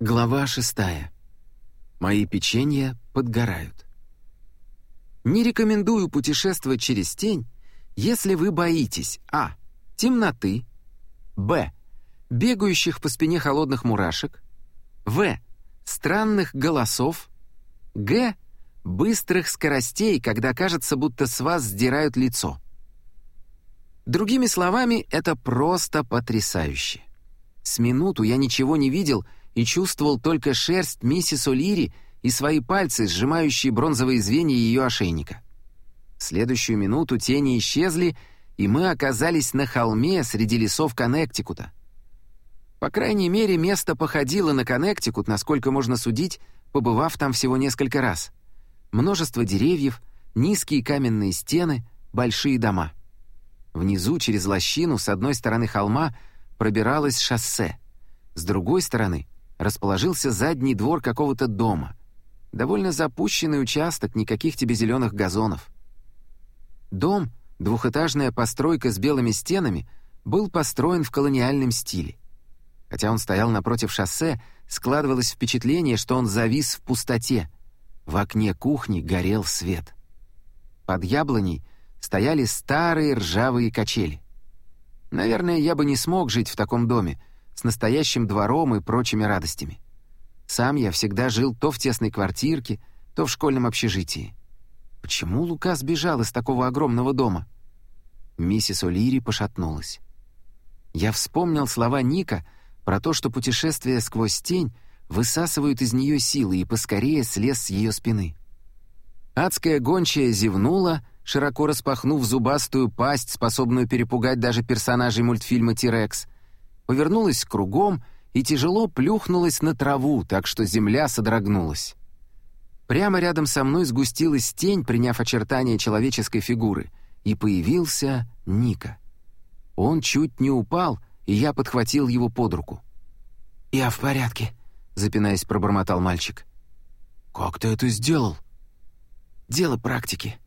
Глава шестая. Мои печенья подгорают. Не рекомендую путешествовать через тень, если вы боитесь а. темноты, б. бегающих по спине холодных мурашек, в. странных голосов, г. быстрых скоростей, когда кажется, будто с вас сдирают лицо. Другими словами, это просто потрясающе. С минуту я ничего не видел — и чувствовал только шерсть миссис О'Лири и свои пальцы, сжимающие бронзовые звенья ее ошейника. В следующую минуту тени исчезли, и мы оказались на холме среди лесов Коннектикута. По крайней мере, место походило на Коннектикут, насколько можно судить, побывав там всего несколько раз. Множество деревьев, низкие каменные стены, большие дома. Внизу, через лощину, с одной стороны холма, пробиралось шоссе. С другой стороны расположился задний двор какого-то дома. Довольно запущенный участок, никаких тебе зеленых газонов. Дом, двухэтажная постройка с белыми стенами, был построен в колониальном стиле. Хотя он стоял напротив шоссе, складывалось впечатление, что он завис в пустоте. В окне кухни горел свет. Под яблоней стояли старые ржавые качели. Наверное, я бы не смог жить в таком доме — с настоящим двором и прочими радостями. Сам я всегда жил то в тесной квартирке, то в школьном общежитии. Почему Лука сбежал из такого огромного дома? Миссис О'Лири пошатнулась. Я вспомнил слова Ника про то, что путешествия сквозь тень высасывают из нее силы и поскорее слез с ее спины. Адская гончая зевнула, широко распахнув зубастую пасть, способную перепугать даже персонажей мультфильма «Тирекс», повернулась кругом и тяжело плюхнулась на траву, так что земля содрогнулась. Прямо рядом со мной сгустилась тень, приняв очертания человеческой фигуры, и появился Ника. Он чуть не упал, и я подхватил его под руку. «Я в порядке», — запинаясь, пробормотал мальчик. «Как ты это сделал?» «Дело практики.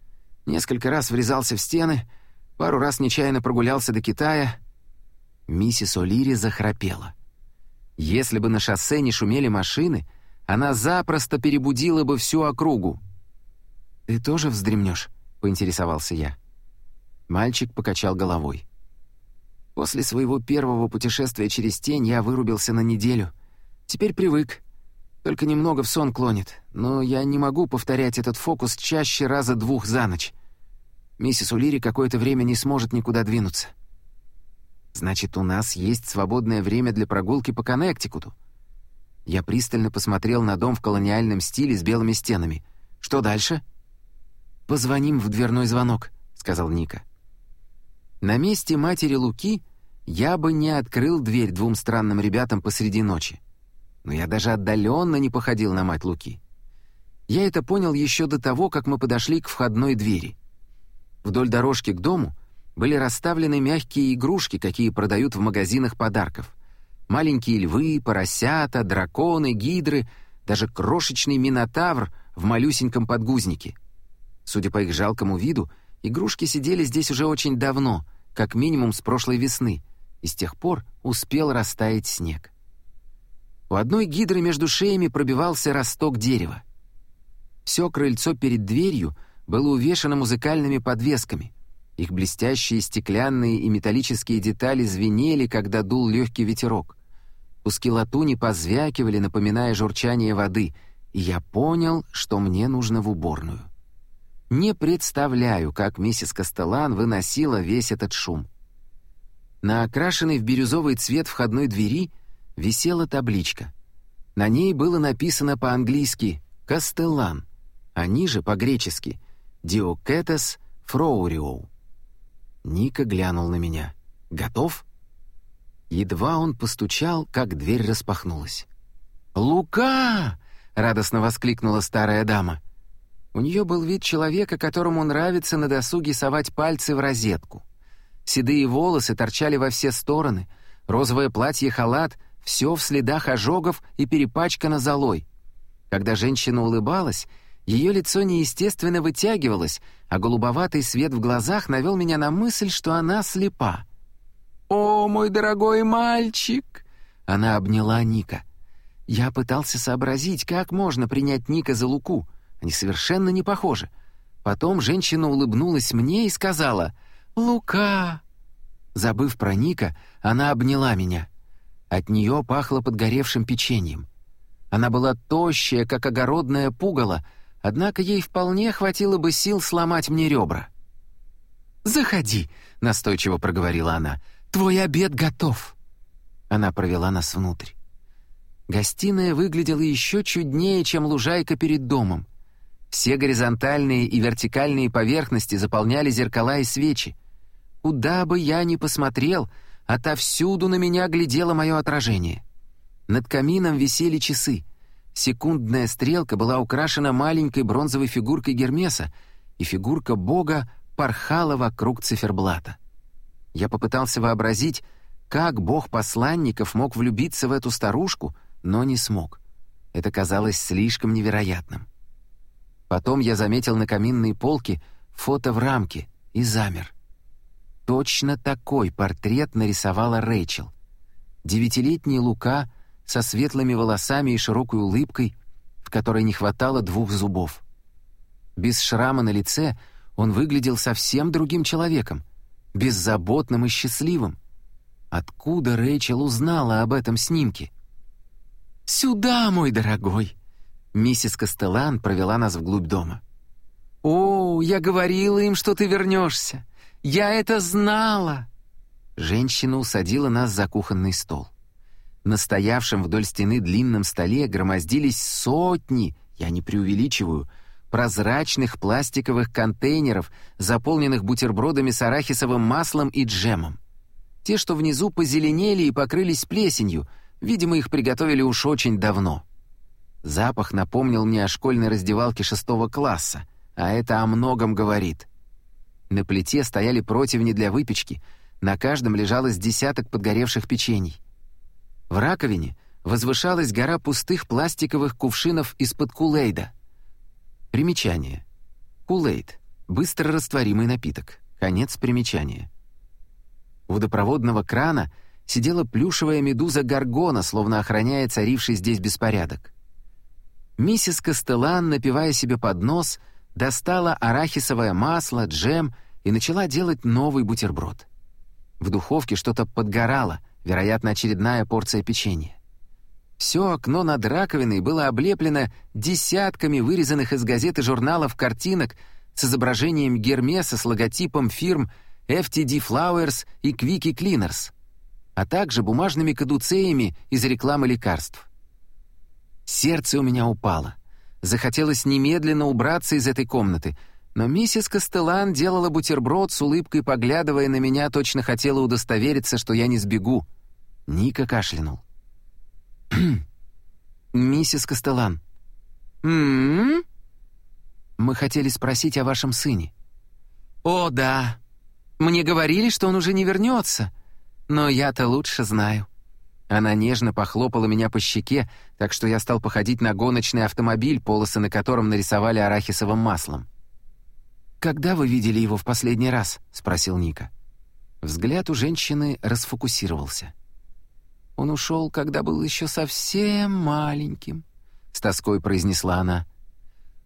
Несколько раз врезался в стены, пару раз нечаянно прогулялся до Китая, Миссис О'Лири захрапела. Если бы на шоссе не шумели машины, она запросто перебудила бы всю округу. «Ты тоже вздремнешь?» — поинтересовался я. Мальчик покачал головой. «После своего первого путешествия через тень я вырубился на неделю. Теперь привык. Только немного в сон клонит, но я не могу повторять этот фокус чаще раза двух за ночь. Миссис Улири какое-то время не сможет никуда двинуться. Значит, у нас есть свободное время для прогулки по Коннектикуту. Я пристально посмотрел на дом в колониальном стиле с белыми стенами. Что дальше? «Позвоним в дверной звонок», — сказал Ника. На месте матери Луки я бы не открыл дверь двум странным ребятам посреди ночи. Но я даже отдаленно не походил на мать Луки. Я это понял еще до того, как мы подошли к входной двери. Вдоль дорожки к дому — были расставлены мягкие игрушки, какие продают в магазинах подарков. Маленькие львы, поросята, драконы, гидры, даже крошечный минотавр в малюсеньком подгузнике. Судя по их жалкому виду, игрушки сидели здесь уже очень давно, как минимум с прошлой весны, и с тех пор успел растаять снег. У одной гидры между шеями пробивался росток дерева. Все крыльцо перед дверью было увешано музыкальными подвесками, их блестящие стеклянные и металлические детали звенели, когда дул легкий ветерок. Куски латуни позвякивали, напоминая журчание воды, и я понял, что мне нужно в уборную. Не представляю, как миссис Кастелан выносила весь этот шум. На окрашенной в бирюзовый цвет входной двери висела табличка. На ней было написано по-английски «Кастеллан», а ниже по-гречески «Диокетес Фроуриоу». Ника глянул на меня. «Готов?» Едва он постучал, как дверь распахнулась. «Лука!» — радостно воскликнула старая дама. У нее был вид человека, которому нравится на досуге совать пальцы в розетку. Седые волосы торчали во все стороны, розовое платье-халат — все в следах ожогов и перепачкано золой. Когда женщина улыбалась, ее лицо неестественно вытягивалось, а голубоватый свет в глазах навел меня на мысль, что она слепа. «О, мой дорогой мальчик!» Она обняла Ника. Я пытался сообразить, как можно принять Ника за Луку. Они совершенно не похожи. Потом женщина улыбнулась мне и сказала «Лука!». Забыв про Ника, она обняла меня. От нее пахло подгоревшим печеньем. Она была тощая, как огородное пугало, однако ей вполне хватило бы сил сломать мне ребра. «Заходи», — настойчиво проговорила она, — «твой обед готов». Она провела нас внутрь. Гостиная выглядела еще чуднее, чем лужайка перед домом. Все горизонтальные и вертикальные поверхности заполняли зеркала и свечи. Куда бы я ни посмотрел, отовсюду на меня глядело мое отражение. Над камином висели часы. Секундная стрелка была украшена маленькой бронзовой фигуркой Гермеса, и фигурка бога порхала вокруг циферблата. Я попытался вообразить, как бог посланников мог влюбиться в эту старушку, но не смог. Это казалось слишком невероятным. Потом я заметил на каминной полке фото в рамке и замер. Точно такой портрет нарисовала Рэйчел. Девятилетний Лука со светлыми волосами и широкой улыбкой, в которой не хватало двух зубов. Без шрама на лице он выглядел совсем другим человеком, беззаботным и счастливым. Откуда Рэйчел узнала об этом снимке? «Сюда, мой дорогой!» Миссис Костелан провела нас вглубь дома. «О, я говорила им, что ты вернешься! Я это знала!» Женщина усадила нас за кухонный стол. На стоявшем вдоль стены длинном столе громоздились сотни, я не преувеличиваю, прозрачных пластиковых контейнеров, заполненных бутербродами с арахисовым маслом и джемом. Те, что внизу позеленели и покрылись плесенью, видимо, их приготовили уж очень давно. Запах напомнил мне о школьной раздевалке шестого класса, а это о многом говорит. На плите стояли противни для выпечки, на каждом лежалось десяток подгоревших печений. В раковине возвышалась гора пустых пластиковых кувшинов из-под кулейда. Примечание. Кулейд — быстро растворимый напиток. Конец примечания. У водопроводного крана сидела плюшевая медуза Гаргона, словно охраняя царивший здесь беспорядок. Миссис Костелан, напивая себе под нос, достала арахисовое масло, джем и начала делать новый бутерброд. В духовке что-то подгорало, вероятно, очередная порция печенья. Все окно над раковиной было облеплено десятками вырезанных из газет и журналов картинок с изображением Гермеса с логотипом фирм FTD Flowers и Quickie Cleaners, а также бумажными кадуцеями из рекламы лекарств. Сердце у меня упало. Захотелось немедленно убраться из этой комнаты, но миссис Костелан делала бутерброд с улыбкой, поглядывая на меня, точно хотела удостовериться, что я не сбегу. Ника кашлянул. «Миссис Костелан». «М-м-м?» «Мы хотели спросить о вашем сыне». «О, да. Мне говорили, что он уже не вернется, но я-то лучше знаю». Она нежно похлопала меня по щеке, так что я стал походить на гоночный автомобиль, полосы на котором нарисовали арахисовым маслом. «Когда вы видели его в последний раз?» — спросил Ника. Взгляд у женщины расфокусировался. «Он ушел, когда был еще совсем маленьким», — с тоской произнесла она.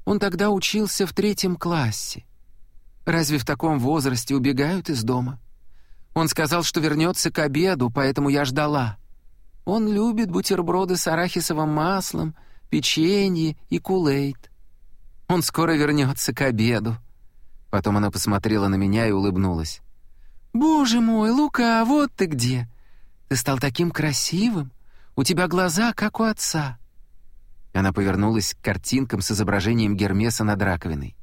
«Он тогда учился в третьем классе. Разве в таком возрасте убегают из дома? Он сказал, что вернется к обеду, поэтому я ждала. Он любит бутерброды с арахисовым маслом, печенье и кулейт. Он скоро вернется к обеду». Потом она посмотрела на меня и улыбнулась. «Боже мой, Лука, вот ты где! Ты стал таким красивым! У тебя глаза, как у отца!» Она повернулась к картинкам с изображением Гермеса над раковиной.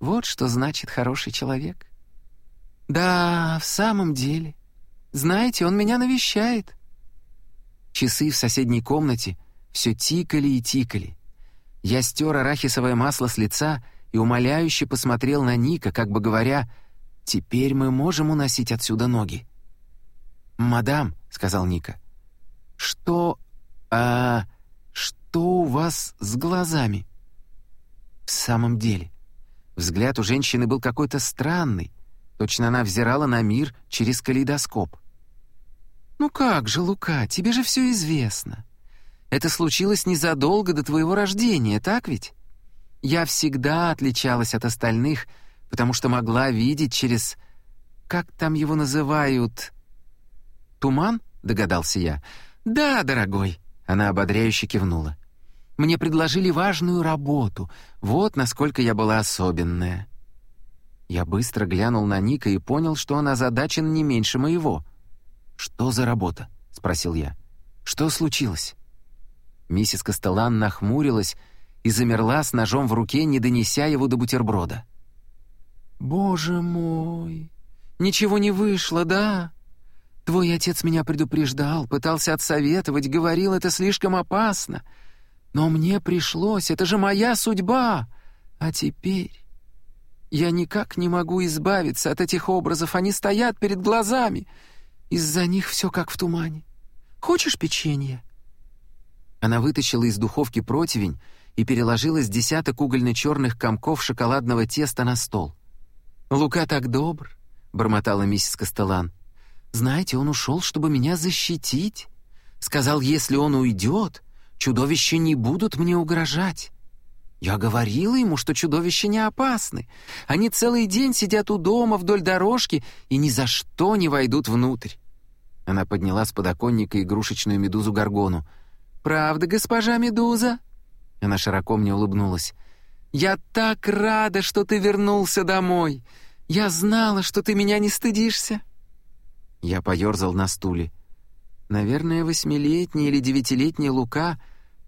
Вот что значит хороший человек. Да, в самом деле. Знаете, он меня навещает. Часы в соседней комнате все тикали и тикали. Я стер арахисовое масло с лица и умоляюще посмотрел на Ника, как бы говоря, «Теперь мы можем уносить отсюда ноги». «Мадам», — сказал Ника, — «что... а... что у вас с глазами?» «В самом деле, Взгляд у женщины был какой-то странный. Точно она взирала на мир через калейдоскоп. «Ну как же, Лука, тебе же все известно. Это случилось незадолго до твоего рождения, так ведь? Я всегда отличалась от остальных, потому что могла видеть через... Как там его называют? Туман? Догадался я. Да, дорогой. Она ободряюще кивнула. Мне предложили важную работу. Вот насколько я была особенная. Я быстро глянул на Ника и понял, что он озадачен не меньше моего. «Что за работа?» — спросил я. «Что случилось?» Миссис Костелан нахмурилась и замерла с ножом в руке, не донеся его до бутерброда. «Боже мой! Ничего не вышло, да? Твой отец меня предупреждал, пытался отсоветовать, говорил, это слишком опасно. Но мне пришлось, это же моя судьба. А теперь... Я никак не могу избавиться от этих образов, они стоят перед глазами. Из-за них все как в тумане. Хочешь печенье?» Она вытащила из духовки противень и переложила с десяток угольно-черных комков шоколадного теста на стол. «Лука так добр», — бормотала миссис Костелан. «Знаете, он ушел, чтобы меня защитить. Сказал, если он уйдет, чудовища не будут мне угрожать. Я говорила ему, что чудовища не опасны. Они целый день сидят у дома вдоль дорожки и ни за что не войдут внутрь». Она подняла с подоконника игрушечную медузу Гаргону — «Правда, госпожа Медуза?» Она широко мне улыбнулась. «Я так рада, что ты вернулся домой! Я знала, что ты меня не стыдишься!» Я поерзал на стуле. Наверное, восьмилетний или девятилетний Лука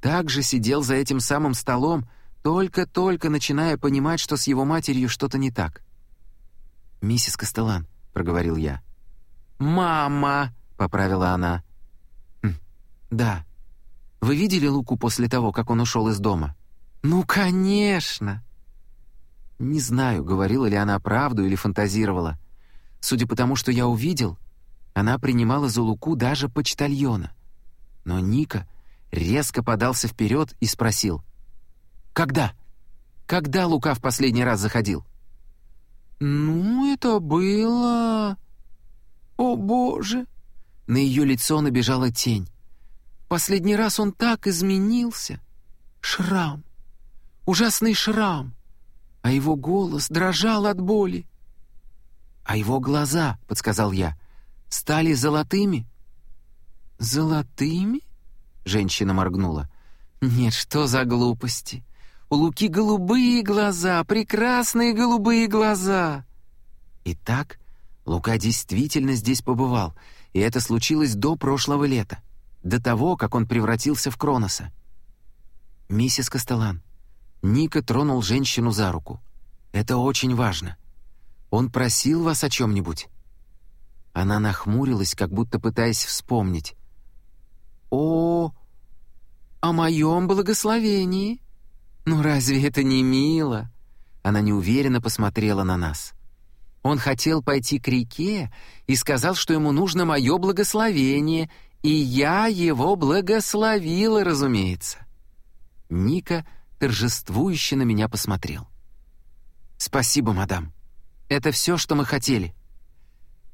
также сидел за этим самым столом, только-только начиная понимать, что с его матерью что-то не так. «Миссис Костелан», — проговорил я. «Мама», — поправила она. «Хм, «Да, вы видели Луку после того, как он ушел из дома?» «Ну, конечно!» Не знаю, говорила ли она правду или фантазировала. Судя по тому, что я увидел, она принимала за Луку даже почтальона. Но Ника резко подался вперед и спросил. «Когда? Когда Лука в последний раз заходил?» «Ну, это было...» «О, Боже!» На ее лицо набежала тень. Последний раз он так изменился. Шрам. Ужасный шрам. А его голос дрожал от боли. «А его глаза», — подсказал я, — «стали золотыми?» «Золотыми?» — женщина моргнула. «Нет, что за глупости? У Луки голубые глаза, прекрасные голубые глаза!» Итак, Лука действительно здесь побывал, и это случилось до прошлого лета до того, как он превратился в Кроноса. «Миссис Костелан». Ника тронул женщину за руку. «Это очень важно. Он просил вас о чем-нибудь?» Она нахмурилась, как будто пытаясь вспомнить. «О, о моем благословении? Ну разве это не мило?» Она неуверенно посмотрела на нас. Он хотел пойти к реке и сказал, что ему нужно мое благословение, и я его благословила, разумеется. Ника торжествующе на меня посмотрел. «Спасибо, мадам. Это все, что мы хотели».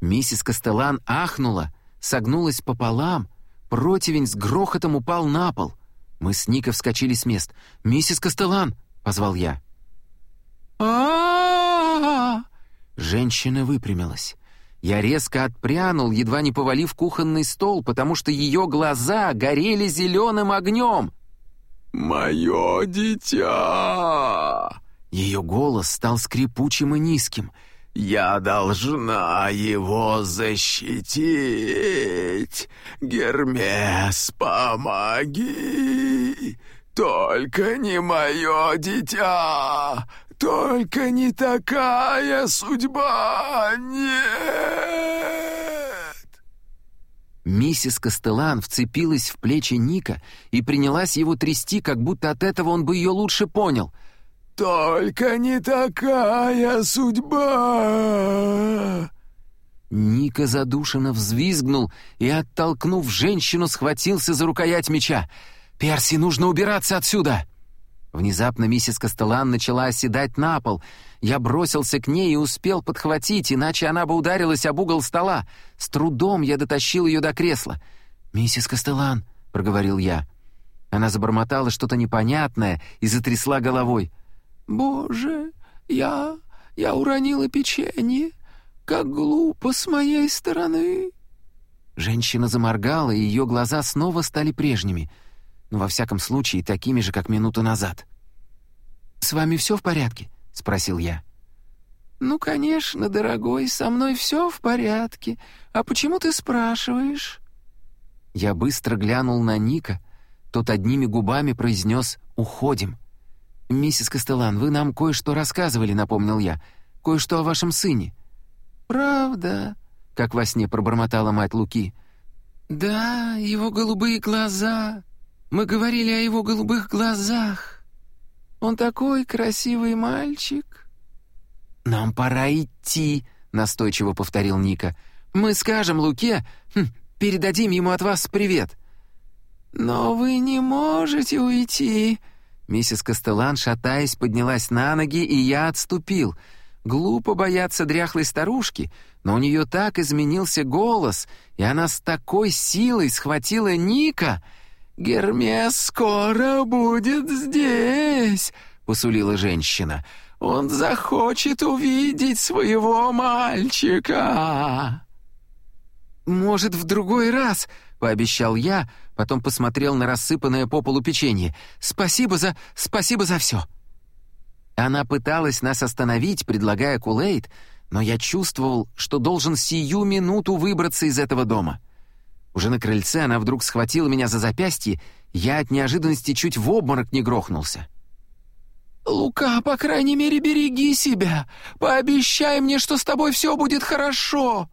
Миссис Костелан ахнула, согнулась пополам, противень с грохотом упал на пол. Мы с Никой вскочили с мест. «Миссис Костелан!» — позвал я. а Женщина выпрямилась. Я резко отпрянул, едва не повалив кухонный стол, потому что ее глаза горели зеленым огнем. «Мое дитя!» Ее голос стал скрипучим и низким. «Я должна его защитить! Гермес, помоги! Только не мое дитя! Только не такая судьба, нет!» Миссис Костелан вцепилась в плечи Ника и принялась его трясти, как будто от этого он бы ее лучше понял. «Только не такая судьба!» Ника задушенно взвизгнул и, оттолкнув женщину, схватился за рукоять меча. «Перси, нужно убираться отсюда!» Внезапно миссис Костелан начала оседать на пол. Я бросился к ней и успел подхватить, иначе она бы ударилась об угол стола. С трудом я дотащил ее до кресла. «Миссис Костелан», — проговорил я. Она забормотала что-то непонятное и затрясла головой. «Боже, я... я уронила печенье. Как глупо с моей стороны!» Женщина заморгала, и ее глаза снова стали прежними, но во всяком случае такими же, как минуту назад. «С вами все в порядке?» — спросил я. «Ну, конечно, дорогой, со мной все в порядке. А почему ты спрашиваешь?» Я быстро глянул на Ника. Тот одними губами произнес «Уходим». «Миссис Костелан, вы нам кое-что рассказывали», — напомнил я. «Кое-что о вашем сыне». «Правда?» — как во сне пробормотала мать Луки. «Да, его голубые глаза. Мы говорили о его голубых глазах. Он такой красивый мальчик». «Нам пора идти», — настойчиво повторил Ника. «Мы скажем Луке, хм, передадим ему от вас привет». «Но вы не можете уйти». Миссис Костелан, шатаясь, поднялась на ноги, и я отступил. Глупо бояться дряхлой старушки, но у нее так изменился голос, и она с такой силой схватила Ника. «Гермес скоро будет здесь», — посулила женщина. Он захочет увидеть своего мальчика!» «Может, в другой раз?» — пообещал я, потом посмотрел на рассыпанное по полу печенье. «Спасибо за... спасибо за все!» Она пыталась нас остановить, предлагая кулейт, но я чувствовал, что должен сию минуту выбраться из этого дома. Уже на крыльце она вдруг схватила меня за запястье, я от неожиданности чуть в обморок не грохнулся. «Лука, по крайней мере, береги себя. Пообещай мне, что с тобой все будет хорошо».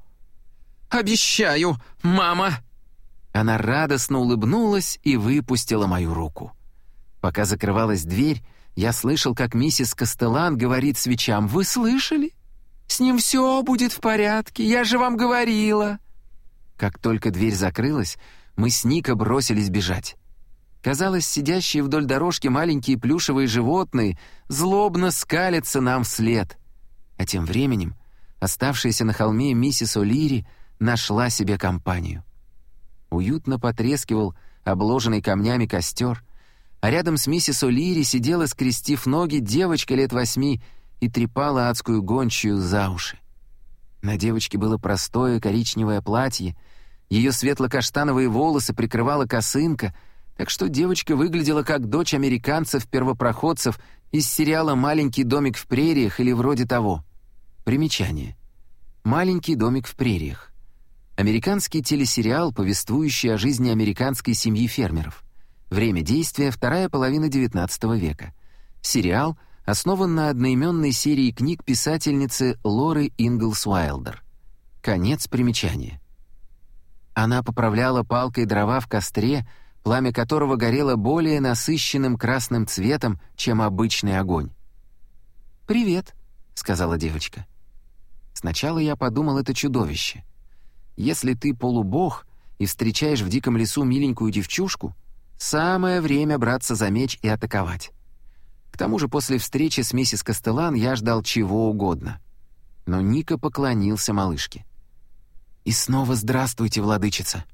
«Обещаю, мама!» Она радостно улыбнулась и выпустила мою руку. Пока закрывалась дверь, я слышал, как миссис Костелан говорит свечам. «Вы слышали? С ним все будет в порядке, я же вам говорила!» Как только дверь закрылась, мы с Ника бросились бежать. Казалось, сидящие вдоль дорожки маленькие плюшевые животные злобно скалятся нам вслед. А тем временем оставшаяся на холме миссис О'Лири нашла себе компанию. Уютно потрескивал обложенный камнями костер, а рядом с миссис О'Лири сидела, скрестив ноги, девочка лет восьми и трепала адскую гончую за уши. На девочке было простое коричневое платье, ее светло-каштановые волосы прикрывала косынка — так что девочка выглядела как дочь американцев-первопроходцев из сериала «Маленький домик в прериях» или вроде того. Примечание. «Маленький домик в прериях». Американский телесериал, повествующий о жизни американской семьи фермеров. Время действия — вторая половина XIX века. Сериал основан на одноименной серии книг писательницы Лоры Инглс Уайлдер. Конец примечания. Она поправляла палкой дрова в костре, пламя которого горело более насыщенным красным цветом, чем обычный огонь. «Привет», — сказала девочка. Сначала я подумал, это чудовище. Если ты полубог и встречаешь в диком лесу миленькую девчушку, самое время браться за меч и атаковать. К тому же после встречи с миссис Костелан я ждал чего угодно. Но Ника поклонился малышке. «И снова здравствуйте, владычица!»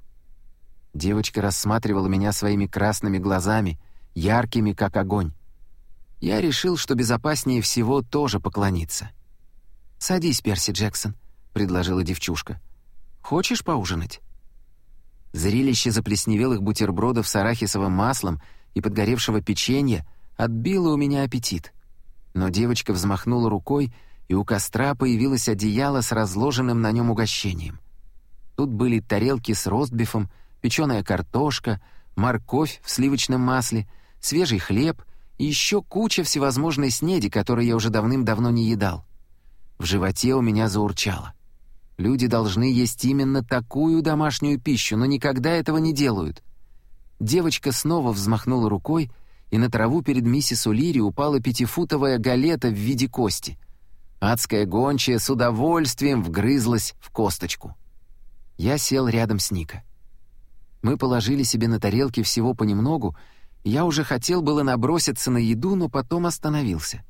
Девочка рассматривала меня своими красными глазами, яркими, как огонь. Я решил, что безопаснее всего тоже поклониться. «Садись, Перси Джексон», — предложила девчушка. «Хочешь поужинать?» Зрелище заплесневелых бутербродов с арахисовым маслом и подгоревшего печенья отбило у меня аппетит. Но девочка взмахнула рукой, и у костра появилось одеяло с разложенным на нем угощением. Тут были тарелки с ростбифом, печеная картошка, морковь в сливочном масле, свежий хлеб и еще куча всевозможной снеди, которую я уже давным-давно не едал. В животе у меня заурчало. Люди должны есть именно такую домашнюю пищу, но никогда этого не делают. Девочка снова взмахнула рукой, и на траву перед миссис Улири упала пятифутовая галета в виде кости. Адская гончая с удовольствием вгрызлась в косточку. Я сел рядом с Ника. Мы положили себе на тарелки всего понемногу, и я уже хотел было наброситься на еду, но потом остановился.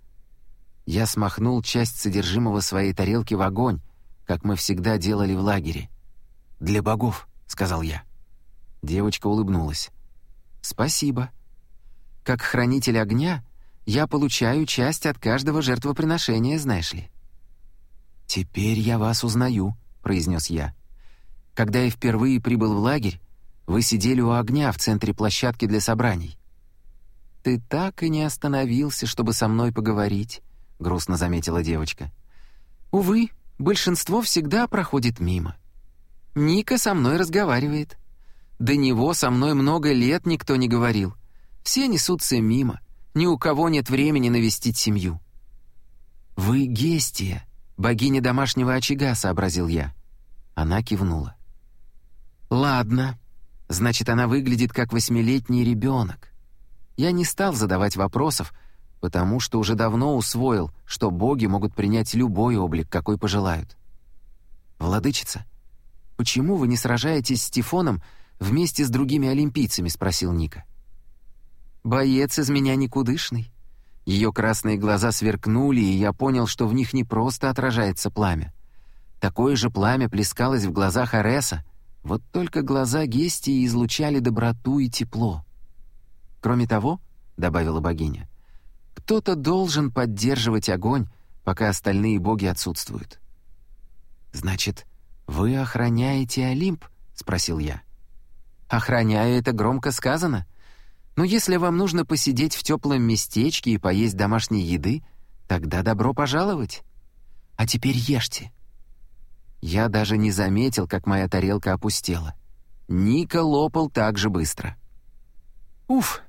Я смахнул часть содержимого своей тарелки в огонь, как мы всегда делали в лагере. «Для богов», — сказал я. Девочка улыбнулась. «Спасибо», Как хранитель огня я получаю часть от каждого жертвоприношения, знаешь ли». «Теперь я вас узнаю», — произнес я. «Когда я впервые прибыл в лагерь, вы сидели у огня в центре площадки для собраний». «Ты так и не остановился, чтобы со мной поговорить», — грустно заметила девочка. «Увы, большинство всегда проходит мимо. Ника со мной разговаривает. До него со мной много лет никто не говорил. Все несутся мимо, ни у кого нет времени навестить семью». «Вы Гестия, богиня домашнего очага», — сообразил я. Она кивнула. «Ладно, значит, она выглядит как восьмилетний ребенок. Я не стал задавать вопросов, потому что уже давно усвоил, что боги могут принять любой облик, какой пожелают. «Владычица, почему вы не сражаетесь с Тифоном вместе с другими олимпийцами?» — спросил Ника. «Боец из меня никудышный». Ее красные глаза сверкнули, и я понял, что в них не просто отражается пламя. Такое же пламя плескалось в глазах Ареса, вот только глаза Гестии излучали доброту и тепло. «Кроме того», — добавила богиня, — кто-то должен поддерживать огонь, пока остальные боги отсутствуют. «Значит, вы охраняете Олимп?» — спросил я. «Охраняю — это громко сказано. Но если вам нужно посидеть в теплом местечке и поесть домашней еды, тогда добро пожаловать. А теперь ешьте». Я даже не заметил, как моя тарелка опустела. Ника лопал так же быстро. «Уф,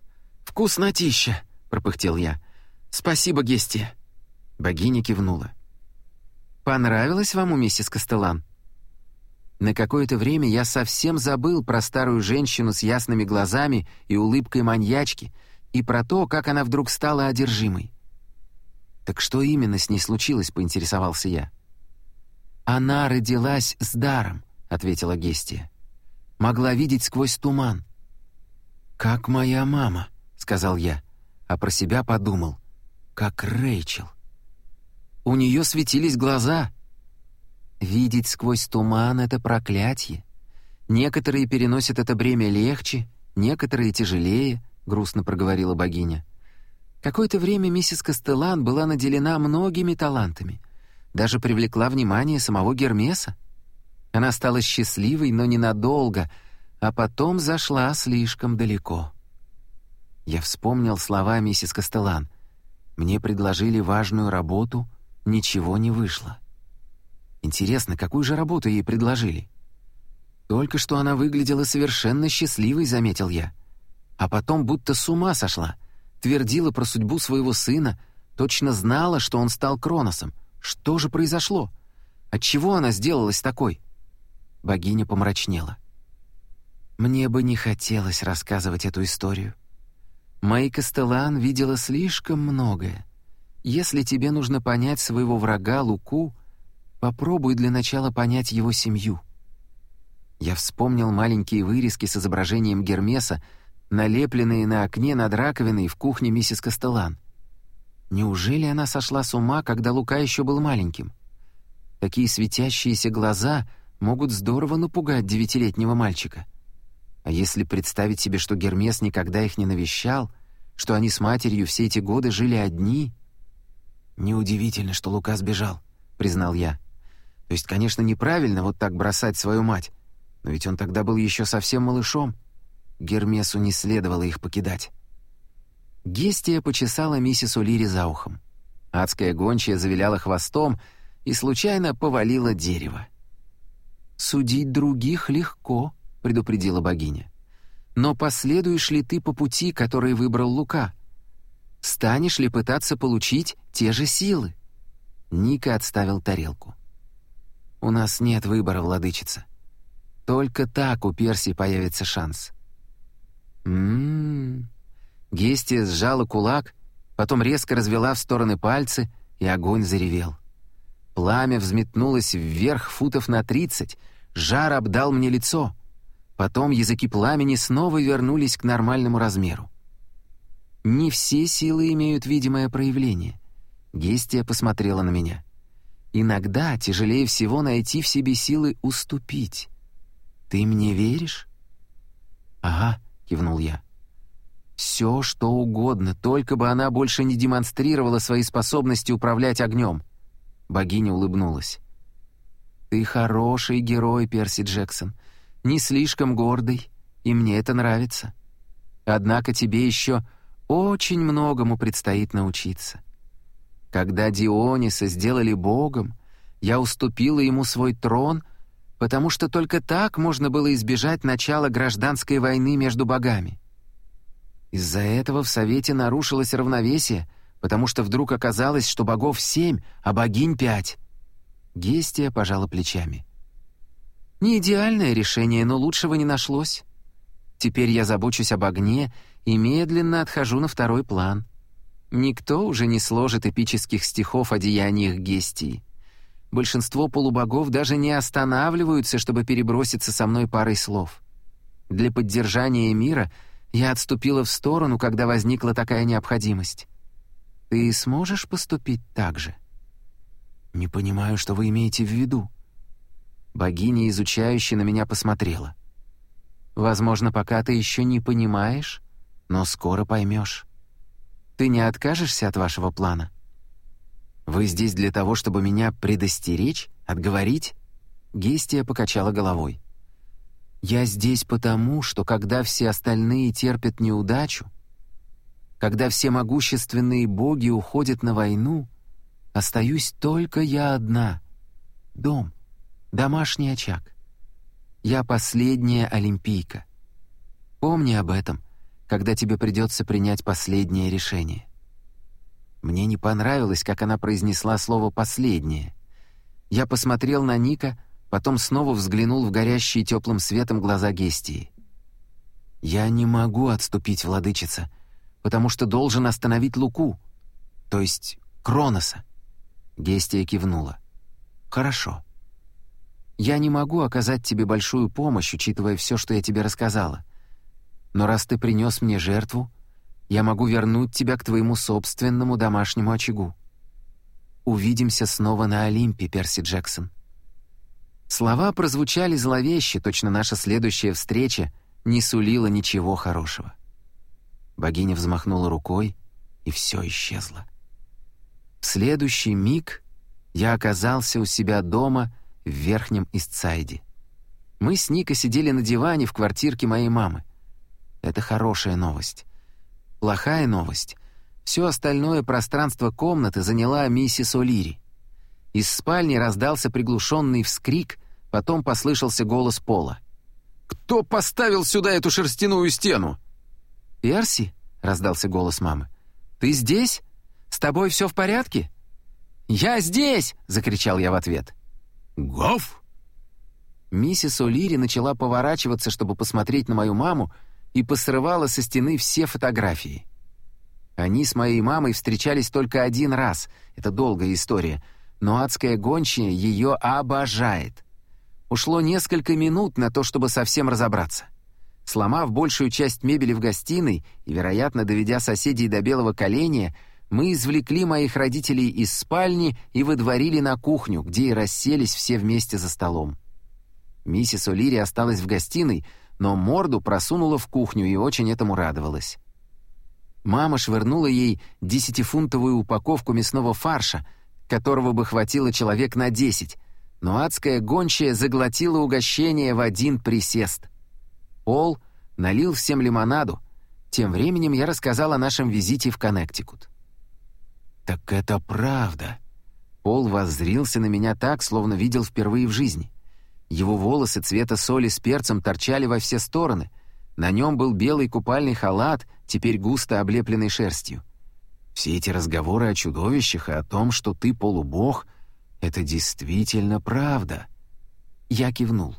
вкуснотища!» — пропыхтел я. «Спасибо, Гестия». Богиня кивнула. «Понравилось вам у миссис Кастелан?» На какое-то время я совсем забыл про старую женщину с ясными глазами и улыбкой маньячки и про то, как она вдруг стала одержимой. «Так что именно с ней случилось?» — поинтересовался я. «Она родилась с даром», — ответила Гестия. «Могла видеть сквозь туман». «Как моя мама», — сказал я, а про себя подумал — как Рэйчел. У нее светились глаза. Видеть сквозь туман — это проклятие. Некоторые переносят это бремя легче, некоторые тяжелее, — грустно проговорила богиня. Какое-то время миссис Кастелан была наделена многими талантами, даже привлекла внимание самого Гермеса. Она стала счастливой, но ненадолго, а потом зашла слишком далеко. Я вспомнил слова миссис Кастелан — мне предложили важную работу, ничего не вышло. Интересно, какую же работу ей предложили? Только что она выглядела совершенно счастливой, заметил я. А потом будто с ума сошла, твердила про судьбу своего сына, точно знала, что он стал Кроносом. Что же произошло? Отчего она сделалась такой? Богиня помрачнела. Мне бы не хотелось рассказывать эту историю. Мэй Кастелан видела слишком многое. Если тебе нужно понять своего врага Луку, попробуй для начала понять его семью. Я вспомнил маленькие вырезки с изображением Гермеса, налепленные на окне над раковиной в кухне миссис Кастелан. Неужели она сошла с ума, когда Лука еще был маленьким? Такие светящиеся глаза могут здорово напугать девятилетнего мальчика — а если представить себе, что Гермес никогда их не навещал, что они с матерью все эти годы жили одни... «Неудивительно, что Лука сбежал», — признал я. «То есть, конечно, неправильно вот так бросать свою мать, но ведь он тогда был еще совсем малышом. Гермесу не следовало их покидать». Гестия почесала миссис Улири за ухом. Адская гончая завиляла хвостом и случайно повалила дерево. «Судить других легко», — предупредила богиня. «Но последуешь ли ты по пути, который выбрал Лука? Станешь ли пытаться получить те же силы?» Ника отставил тарелку. «У нас нет выбора, владычица. Только так у Перси появится шанс». «М-м-м...» Гестия сжала кулак, потом резко развела в стороны пальцы, и огонь заревел. Пламя взметнулось вверх футов на тридцать, жар обдал мне лицо. Потом языки пламени снова вернулись к нормальному размеру. Не все силы имеют видимое проявление. Гестия посмотрела на меня. Иногда тяжелее всего найти в себе силы уступить. Ты мне веришь? Ага, кивнул я. Все, что угодно, только бы она больше не демонстрировала свои способности управлять огнем. Богиня улыбнулась. «Ты хороший герой, Перси Джексон. Не слишком гордый, и мне это нравится. Однако тебе еще очень многому предстоит научиться. Когда Диониса сделали богом, я уступила ему свой трон, потому что только так можно было избежать начала гражданской войны между богами. Из-за этого в Совете нарушилось равновесие, потому что вдруг оказалось, что богов семь, а богинь пять. Гестия пожала плечами. Не идеальное решение, но лучшего не нашлось. Теперь я забочусь об огне и медленно отхожу на второй план. Никто уже не сложит эпических стихов о деяниях Гестии. Большинство полубогов даже не останавливаются, чтобы переброситься со мной парой слов. Для поддержания мира я отступила в сторону, когда возникла такая необходимость. Ты сможешь поступить так же? Не понимаю, что вы имеете в виду. Богиня, изучающе на меня посмотрела. Возможно, пока ты еще не понимаешь, но скоро поймешь. Ты не откажешься от вашего плана? Вы здесь для того, чтобы меня предостеречь, отговорить? Гестия покачала головой. Я здесь потому, что когда все остальные терпят неудачу, когда все могущественные боги уходят на войну, остаюсь только я одна. Дом, домашний очаг. Я последняя олимпийка. Помни об этом, когда тебе придется принять последнее решение. Мне не понравилось, как она произнесла слово «последнее». Я посмотрел на Ника, потом снова взглянул в горящие теплым светом глаза Гестии. «Я не могу отступить, владычица, потому что должен остановить Луку, то есть Кроноса». Гестия кивнула. «Хорошо. Я не могу оказать тебе большую помощь, учитывая все, что я тебе рассказала. Но раз ты принес мне жертву, я могу вернуть тебя к твоему собственному домашнему очагу. Увидимся снова на Олимпе, Перси Джексон». Слова прозвучали зловеще, точно наша следующая встреча не сулила ничего хорошего. Богиня взмахнула рукой, и все исчезло. В следующий миг я оказался у себя дома в Верхнем Истсайде. Мы с Ника сидели на диване в квартирке моей мамы. Это хорошая новость. Плохая новость. Все остальное пространство комнаты заняла миссис О'Лири. Из спальни раздался приглушенный вскрик, потом послышался голос Пола. «Кто поставил сюда эту шерстяную стену?» «Перси?» — раздался голос мамы. «Ты здесь? С тобой все в порядке?» «Я здесь!» — закричал я в ответ. «Гав!» Миссис О'Лири начала поворачиваться, чтобы посмотреть на мою маму, и посрывала со стены все фотографии. Они с моей мамой встречались только один раз, это долгая история, но адская гончая ее обожает. Ушло несколько минут на то, чтобы совсем разобраться. Сломав большую часть мебели в гостиной и, вероятно, доведя соседей до белого коленя, мы извлекли моих родителей из спальни и выдворили на кухню, где и расселись все вместе за столом. Миссис О'Лири осталась в гостиной, но морду просунула в кухню и очень этому радовалась. Мама швырнула ей десятифунтовую упаковку мясного фарша, которого бы хватило человек на десять, но адская гончая заглотила угощение в один присест. Пол налил всем лимонаду. Тем временем я рассказал о нашем визите в Коннектикут. «Так это правда!» Пол воззрился на меня так, словно видел впервые в жизни. Его волосы цвета соли с перцем торчали во все стороны. На нем был белый купальный халат, теперь густо облепленный шерстью. Все эти разговоры о чудовищах и о том, что ты полубог, это действительно правда. Я кивнул.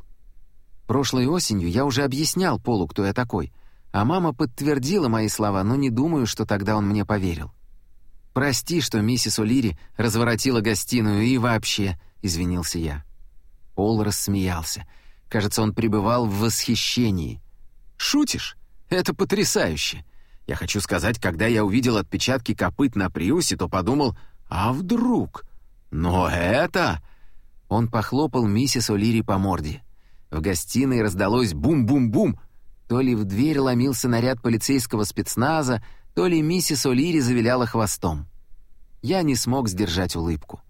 Прошлой осенью я уже объяснял Полу, кто я такой, а мама подтвердила мои слова, но не думаю, что тогда он мне поверил. «Прости, что миссис О'Лири разворотила гостиную и вообще», — извинился я. Пол рассмеялся. Кажется, он пребывал в восхищении. «Шутишь? Это потрясающе! Я хочу сказать, когда я увидел отпечатки копыт на Приусе, то подумал, а вдруг? Но это...» Он похлопал миссис О'Лири по морде. В гостиной раздалось бум-бум-бум. То ли в дверь ломился наряд полицейского спецназа, то ли миссис О'Лири завиляла хвостом. Я не смог сдержать улыбку.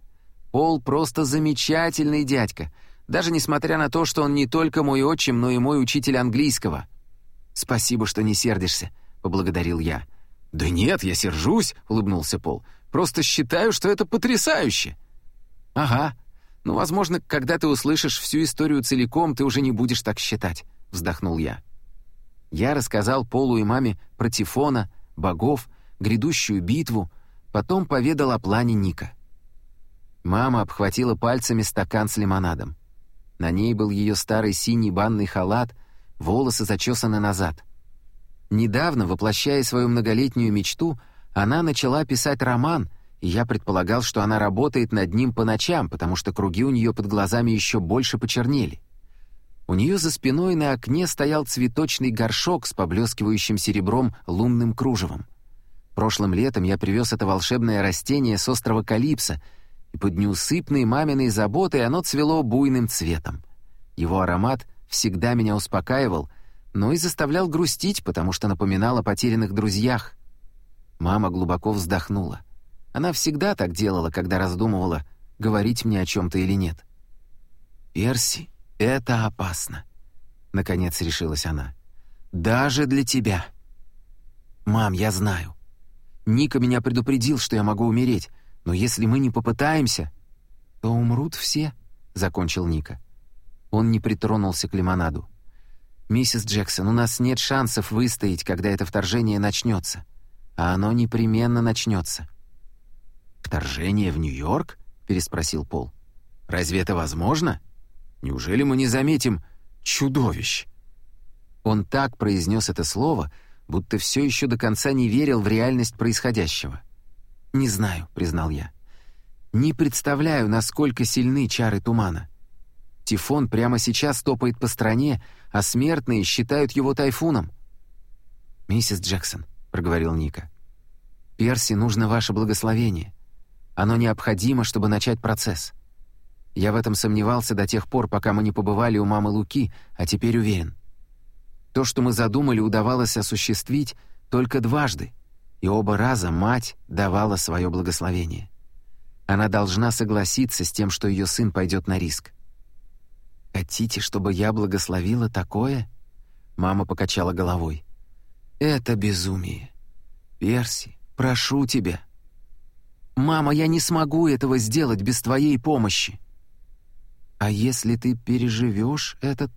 Пол просто замечательный дядька, даже несмотря на то, что он не только мой отчим, но и мой учитель английского. «Спасибо, что не сердишься», — поблагодарил я. «Да нет, я сержусь», — улыбнулся Пол. «Просто считаю, что это потрясающе». «Ага. Ну, возможно, когда ты услышишь всю историю целиком, ты уже не будешь так считать», — вздохнул я. Я рассказал Полу и маме про Тифона, богов, грядущую битву, потом поведал о плане Ника. Мама обхватила пальцами стакан с лимонадом. На ней был ее старый синий банный халат, волосы зачесаны назад. Недавно, воплощая свою многолетнюю мечту, она начала писать роман, и я предполагал, что она работает над ним по ночам, потому что круги у нее под глазами еще больше почернели. У нее за спиной на окне стоял цветочный горшок с поблескивающим серебром лунным кружевом. Прошлым летом я привез это волшебное растение с острова Калипсо, и под неусыпной маминой заботой оно цвело буйным цветом. Его аромат всегда меня успокаивал, но и заставлял грустить, потому что напоминал о потерянных друзьях. Мама глубоко вздохнула. Она всегда так делала, когда раздумывала, говорить мне о чем-то или нет. «Перси, это опасно», — наконец решилась она. «Даже для тебя». «Мам, я знаю. Ника меня предупредил, что я могу умереть, но если мы не попытаемся, то умрут все», — закончил Ника. Он не притронулся к лимонаду. «Миссис Джексон, у нас нет шансов выстоять, когда это вторжение начнется. А оно непременно начнется». «Вторжение в Нью-Йорк?» — переспросил Пол. «Разве это возможно? Неужели мы не заметим чудовищ?» Он так произнес это слово, будто все еще до конца не верил в реальность происходящего. «Не знаю», — признал я. «Не представляю, насколько сильны чары тумана. Тифон прямо сейчас топает по стране, а смертные считают его тайфуном». «Миссис Джексон», — проговорил Ника, — «Перси нужно ваше благословение. Оно необходимо, чтобы начать процесс. Я в этом сомневался до тех пор, пока мы не побывали у мамы Луки, а теперь уверен. То, что мы задумали, удавалось осуществить только дважды, и оба раза мать давала свое благословение. Она должна согласиться с тем, что ее сын пойдет на риск. «Хотите, чтобы я благословила такое?» Мама покачала головой. «Это безумие. Перси, прошу тебя». «Мама, я не смогу этого сделать без твоей помощи». «А если ты переживешь этот...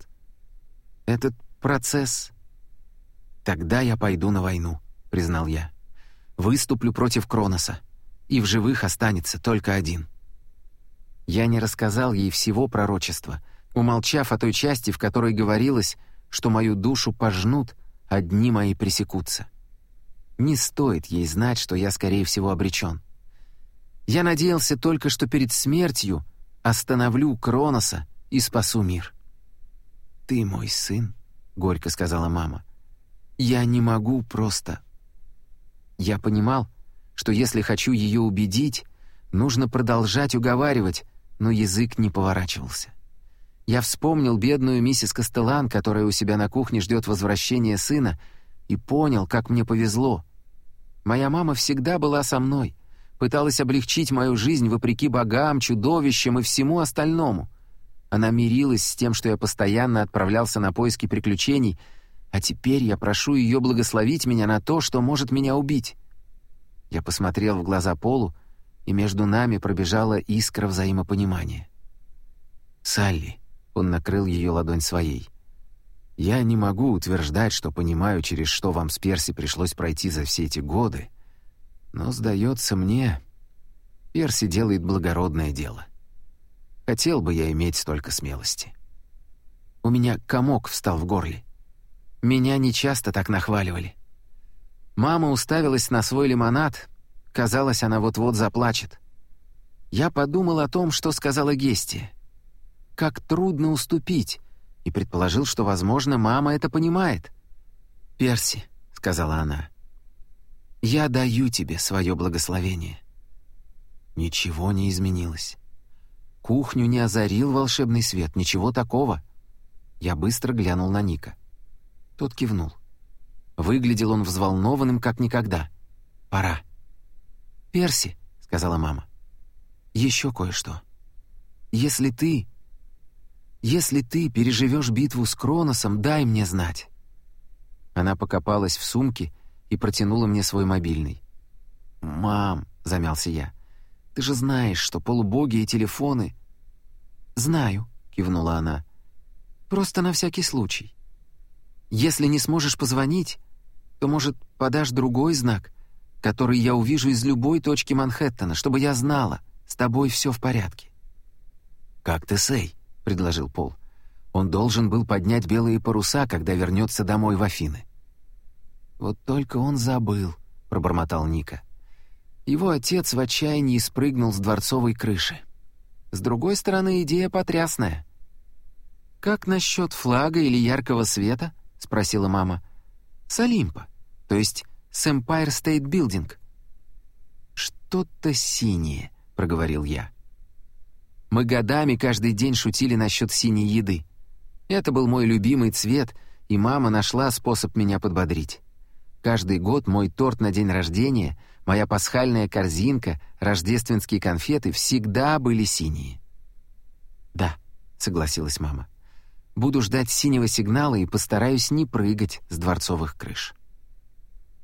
этот процесс?» «Тогда я пойду на войну», — признал я. «Выступлю против Кроноса, и в живых останется только один». Я не рассказал ей всего пророчества — умолчав о той части, в которой говорилось, что мою душу пожнут, а дни мои пресекутся. Не стоит ей знать, что я, скорее всего, обречен. Я надеялся только, что перед смертью остановлю Кроноса и спасу мир. «Ты мой сын», — горько сказала мама. «Я не могу просто...» Я понимал, что если хочу ее убедить, нужно продолжать уговаривать, но язык не поворачивался. Я вспомнил бедную миссис Костелан, которая у себя на кухне ждет возвращения сына, и понял, как мне повезло. Моя мама всегда была со мной, пыталась облегчить мою жизнь вопреки богам, чудовищам и всему остальному. Она мирилась с тем, что я постоянно отправлялся на поиски приключений, а теперь я прошу ее благословить меня на то, что может меня убить. Я посмотрел в глаза Полу, и между нами пробежала искра взаимопонимания. «Салли», он накрыл ее ладонь своей. «Я не могу утверждать, что понимаю, через что вам с Перси пришлось пройти за все эти годы, но, сдается мне, Перси делает благородное дело. Хотел бы я иметь столько смелости». У меня комок встал в горле. Меня нечасто так нахваливали. Мама уставилась на свой лимонад, казалось, она вот-вот заплачет. Я подумал о том, что сказала Гестия как трудно уступить, и предположил, что, возможно, мама это понимает. «Перси», — сказала она, — «я даю тебе свое благословение». Ничего не изменилось. Кухню не озарил волшебный свет, ничего такого. Я быстро глянул на Ника. Тот кивнул. Выглядел он взволнованным, как никогда. «Пора». «Перси», — сказала мама, — «еще кое-что. Если ты... Если ты переживешь битву с Кроносом, дай мне знать». Она покопалась в сумке и протянула мне свой мобильный. «Мам», — замялся я, — «ты же знаешь, что полубоги и телефоны...» «Знаю», — кивнула она. «Просто на всякий случай. Если не сможешь позвонить, то, может, подашь другой знак, который я увижу из любой точки Манхэттена, чтобы я знала, с тобой все в порядке». «Как ты, Сэй?» — предложил Пол. «Он должен был поднять белые паруса, когда вернется домой в Афины». «Вот только он забыл», — пробормотал Ника. Его отец в отчаянии спрыгнул с дворцовой крыши. С другой стороны, идея потрясная. «Как насчет флага или яркого света?» — спросила мама. «С Олимпа, то есть с Empire State Building». «Что-то синее», — проговорил я. Мы годами каждый день шутили насчет синей еды. Это был мой любимый цвет, и мама нашла способ меня подбодрить. Каждый год мой торт на день рождения, моя пасхальная корзинка, рождественские конфеты всегда были синие. «Да», — согласилась мама. «Буду ждать синего сигнала и постараюсь не прыгать с дворцовых крыш».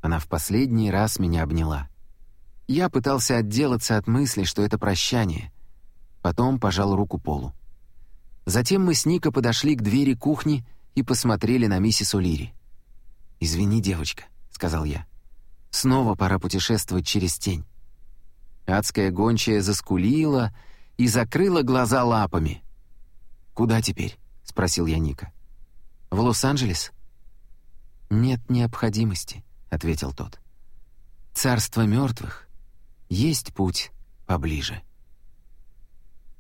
Она в последний раз меня обняла. Я пытался отделаться от мысли, что это прощание — Потом пожал руку Полу. Затем мы с Ника подошли к двери кухни и посмотрели на миссис Улири. «Извини, девочка», — сказал я. «Снова пора путешествовать через тень». Адская гончая заскулила и закрыла глаза лапами. «Куда теперь?» — спросил я Ника. «В Лос-Анджелес?» «Нет необходимости», — ответил тот. «Царство мертвых есть путь поближе».